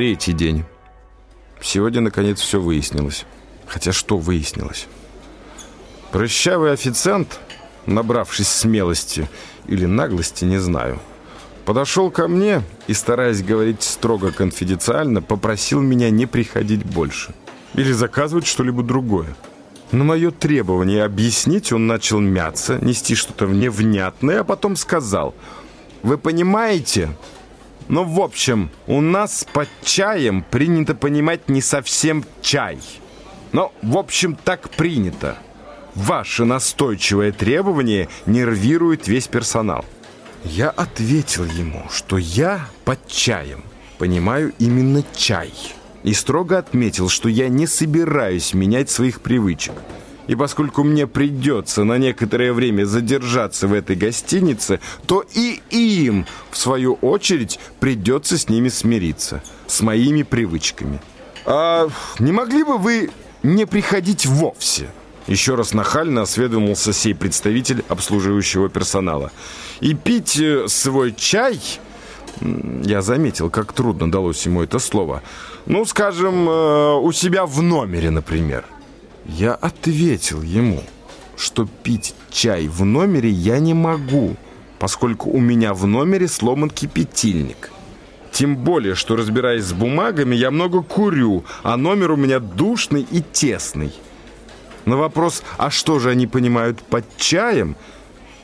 Третий день. Сегодня, наконец, все выяснилось. Хотя что выяснилось? Прыщавый официант, набравшись смелости или наглости, не знаю, подошел ко мне и, стараясь говорить строго конфиденциально, попросил меня не приходить больше или заказывать что-либо другое. На мое требование объяснить он начал мяться, нести что-то невнятное, а потом сказал, «Вы понимаете, ну, в общем, у нас под чаем принято понимать не совсем чай. Но, в общем, так принято. Ваше настойчивое требование нервирует весь персонал». Я ответил ему, что я под чаем понимаю именно чай – и строго отметил, что я не собираюсь менять своих привычек. И поскольку мне придется на некоторое время задержаться в этой гостинице, то и им, в свою очередь, придется с ними смириться, с моими привычками. «А не могли бы вы не приходить вовсе?» Еще раз нахально осведомился сей представитель обслуживающего персонала. «И пить э, свой чай...» Я заметил, как трудно далось ему это слово – ну, скажем, э, у себя в номере, например. Я ответил ему, что пить чай в номере я не могу, поскольку у меня в номере сломан кипятильник. Тем более, что разбираясь с бумагами, я много курю, а номер у меня душный и тесный. На вопрос, а что же они понимают под чаем,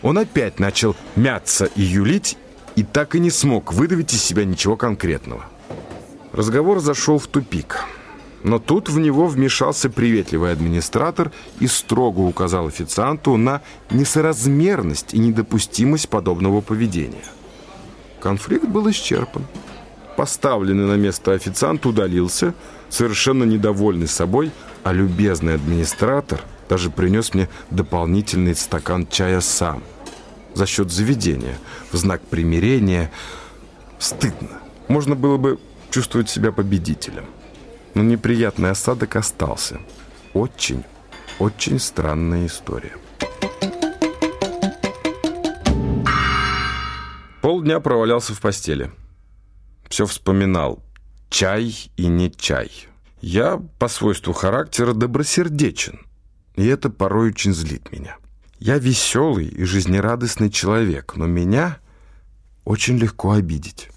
он опять начал мяться и юлить, и так и не смог выдавить из себя ничего конкретного. Разговор зашел в тупик. Но тут в него вмешался приветливый администратор и строго указал официанту на несоразмерность и недопустимость подобного поведения. Конфликт был исчерпан. Поставленный на место официант удалился, совершенно недовольный собой, а любезный администратор даже принес мне дополнительный стакан чая сам. За счет заведения, в знак примирения. Стыдно. Можно было бы чувствовать себя победителем. Но неприятный осадок остался. Очень, очень странная история. Полдня провалялся в постели. Все вспоминал. Чай и не чай. Я по свойству характера добросердечен. И это порой очень злит меня. Я веселый и жизнерадостный человек, но меня очень легко обидеть.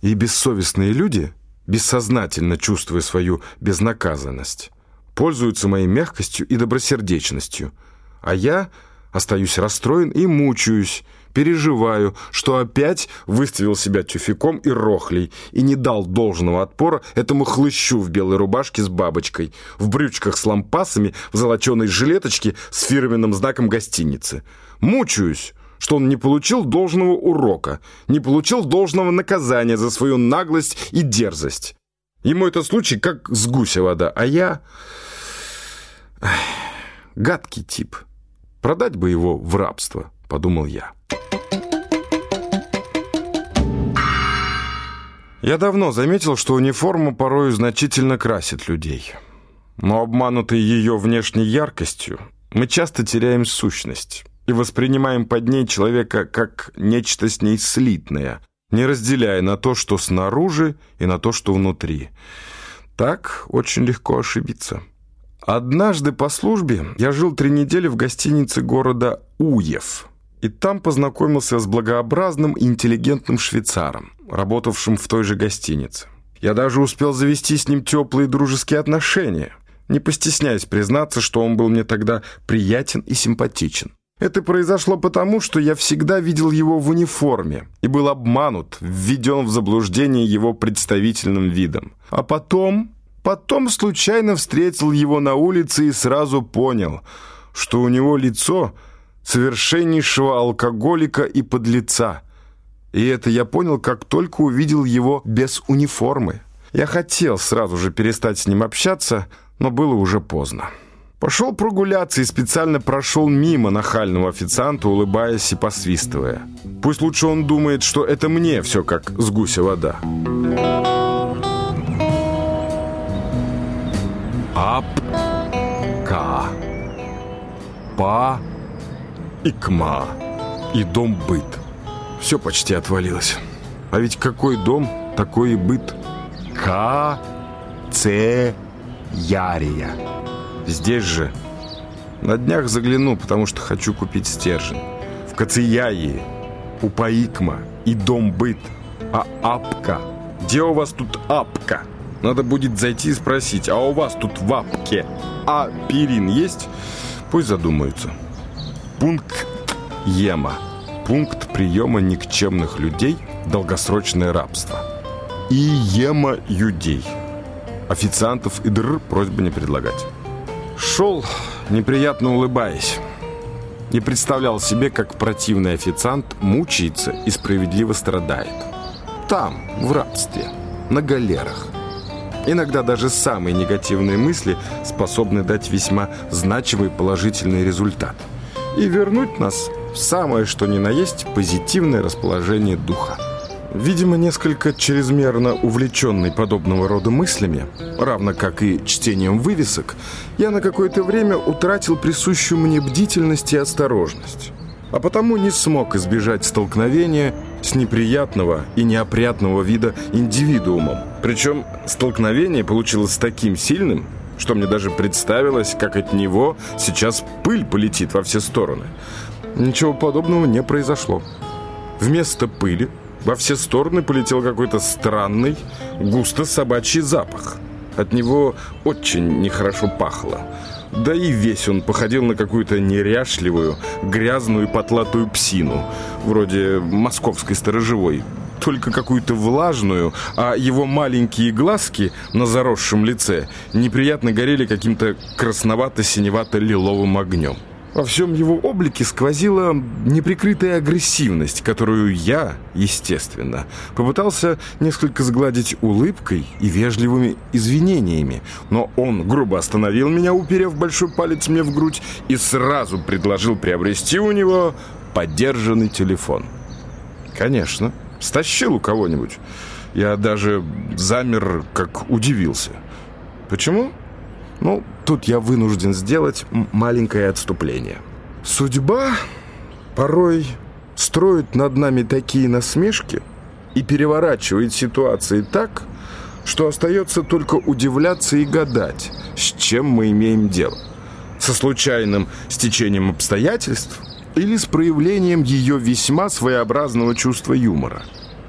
И бессовестные люди, бессознательно чувствуя свою безнаказанность, пользуются моей мягкостью и добросердечностью, а я остаюсь расстроен и мучаюсь, переживаю, что опять выставил себя тюфяком и рохлей и не дал должного отпора этому хлыщу в белой рубашке с бабочкой, в брючках с лампасами, в золоченой жилеточке с фирменным знаком гостиницы. Мучаюсь, что он не получил должного урока, не получил должного наказания за свою наглость и дерзость. Ему этот случай как с гуся вода, а я... Эх, гадкий тип. Продать бы его в рабство, подумал я. Я давно заметил, что униформа порою значительно красит людей. Но обманутые ее внешней яркостью, мы часто теряем сущность и воспринимаем под ней человека как нечто с ней слитное, не разделяя на то, что снаружи, и на то, что внутри. Так очень легко ошибиться. Однажды по службе я жил три недели в гостинице города Уев, и там познакомился с благообразным интеллигентным швейцаром, работавшим в той же гостинице. Я даже успел завести с ним теплые дружеские отношения, не постесняясь признаться, что он был мне тогда приятен и симпатичен. Это произошло потому, что я всегда видел его в униформе и был обманут, введен в заблуждение его представительным видом. А потом, потом случайно встретил его на улице и сразу понял, что у него лицо совершеннейшего алкоголика и подлеца. И это я понял, как только увидел его без униформы. Я хотел сразу же перестать с ним общаться, но было уже поздно. Пошел прогуляться и специально прошел мимо нахального официанта, улыбаясь и посвистывая. Пусть лучше он думает, что это мне все как с гуся вода. Ап, ка, па, икма и дом быт. Все почти отвалилось. А ведь какой дом, такой и быт. К. Ц. Ярия. Здесь же. На днях загляну, потому что хочу купить стержень. В Кацияи, у Паикма и дом быт. А Апка? Где у вас тут Апка? Надо будет зайти и спросить, а у вас тут в Апке А есть? Пусть задумаются. Пункт Ема. Пункт приема никчемных людей долгосрочное рабство. И Ема Юдей. Официантов и др просьба не предлагать. Шел, неприятно улыбаясь. Не представлял себе, как противный официант мучается и справедливо страдает. Там, в рабстве, на галерах. Иногда даже самые негативные мысли способны дать весьма значимый положительный результат и вернуть нас в самое что ни на есть позитивное расположение духа. Видимо, несколько чрезмерно увлеченный подобного рода мыслями, равно как и чтением вывесок, я на какое-то время утратил присущую мне бдительность и осторожность, а потому не смог избежать столкновения с неприятного и неопрятного вида индивидуумом. Причем столкновение получилось таким сильным, что мне даже представилось, как от него сейчас пыль полетит во все стороны. Ничего подобного не произошло. Вместо пыли во все стороны полетел какой-то странный, густо собачий запах. От него очень нехорошо пахло. Да и весь он походил на какую-то неряшливую, грязную потлатую псину, вроде московской сторожевой, только какую-то влажную, а его маленькие глазки на заросшем лице неприятно горели каким-то красновато-синевато-лиловым огнем. Во всем его облике сквозила неприкрытая агрессивность, которую я, естественно, попытался несколько сгладить улыбкой и вежливыми извинениями. Но он грубо остановил меня, уперев большой палец мне в грудь, и сразу предложил приобрести у него подержанный телефон. Конечно, стащил у кого-нибудь. Я даже замер, как удивился. Почему? Ну, тут я вынужден сделать маленькое отступление. Судьба порой строит над нами такие насмешки и переворачивает ситуации так, что остается только удивляться и гадать, с чем мы имеем дело. Со случайным стечением обстоятельств или с проявлением ее весьма своеобразного чувства юмора.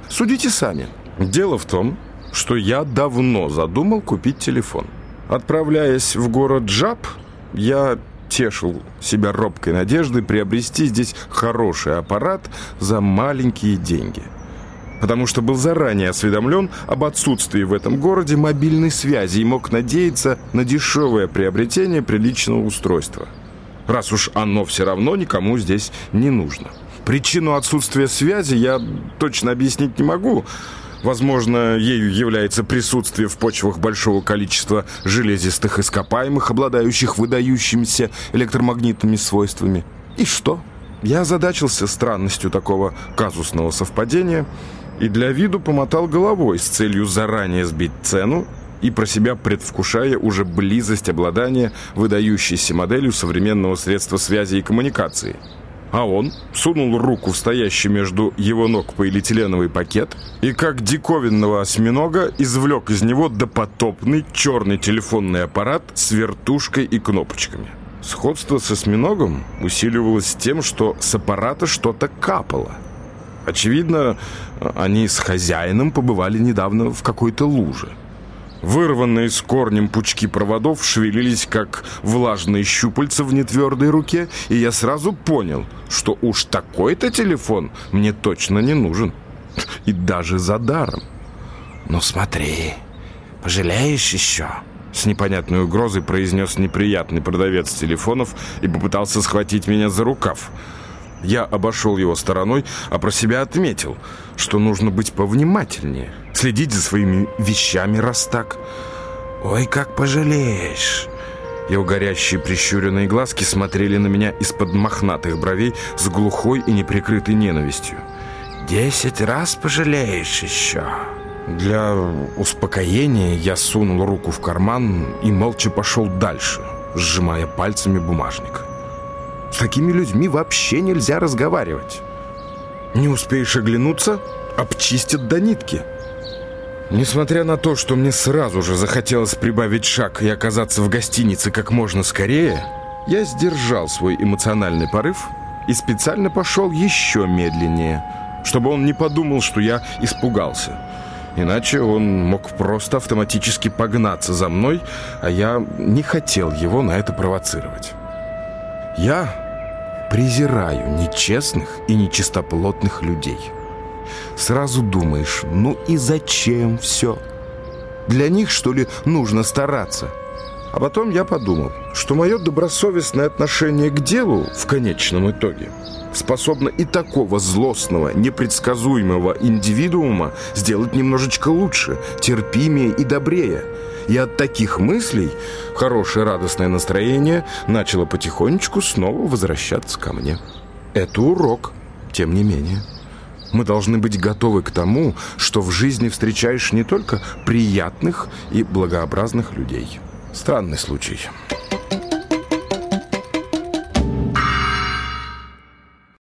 Судите сами. Дело в том, что я давно задумал купить телефон – Отправляясь в город Джаб, я тешил себя робкой надеждой приобрести здесь хороший аппарат за маленькие деньги. Потому что был заранее осведомлен об отсутствии в этом городе мобильной связи и мог надеяться на дешевое приобретение приличного устройства. Раз уж оно все равно никому здесь не нужно. Причину отсутствия связи я точно объяснить не могу, Возможно, ею является присутствие в почвах большого количества железистых ископаемых, обладающих выдающимися электромагнитными свойствами. И что? Я озадачился странностью такого казусного совпадения и для виду помотал головой с целью заранее сбить цену и про себя предвкушая уже близость обладания выдающейся моделью современного средства связи и коммуникации – а он сунул руку в стоящий между его ног полиэтиленовый пакет и, как диковинного осьминога, извлек из него допотопный черный телефонный аппарат с вертушкой и кнопочками. Сходство с осьминогом усиливалось тем, что с аппарата что-то капало. Очевидно, они с хозяином побывали недавно в какой-то луже. Вырванные с корнем пучки проводов шевелились, как влажные щупальца в нетвердой руке, и я сразу понял, что уж такой-то телефон мне точно не нужен. И даже за даром. «Ну смотри, пожалеешь еще?» С непонятной угрозой произнес неприятный продавец телефонов и попытался схватить меня за рукав. Я обошел его стороной, а про себя отметил, что нужно быть повнимательнее следить за своими вещами, раз так. Ой, как пожалеешь. Его горящие прищуренные глазки смотрели на меня из-под мохнатых бровей с глухой и неприкрытой ненавистью. «Десять раз пожалеешь еще». Для успокоения я сунул руку в карман и молча пошел дальше, сжимая пальцами бумажник. С такими людьми вообще нельзя разговаривать. Не успеешь оглянуться, обчистят до нитки. Несмотря на то, что мне сразу же захотелось прибавить шаг и оказаться в гостинице как можно скорее, я сдержал свой эмоциональный порыв и специально пошел еще медленнее, чтобы он не подумал, что я испугался. Иначе он мог просто автоматически погнаться за мной, а я не хотел его на это провоцировать. Я презираю нечестных и нечистоплотных людей. Сразу думаешь, ну и зачем все? Для них, что ли, нужно стараться? А потом я подумал, что мое добросовестное отношение к делу в конечном итоге способно и такого злостного, непредсказуемого индивидуума сделать немножечко лучше, терпимее и добрее. И от таких мыслей хорошее радостное настроение начало потихонечку снова возвращаться ко мне. Это урок, тем не менее. Мы должны быть готовы к тому, что в жизни встречаешь не только приятных и благообразных людей. Странный случай.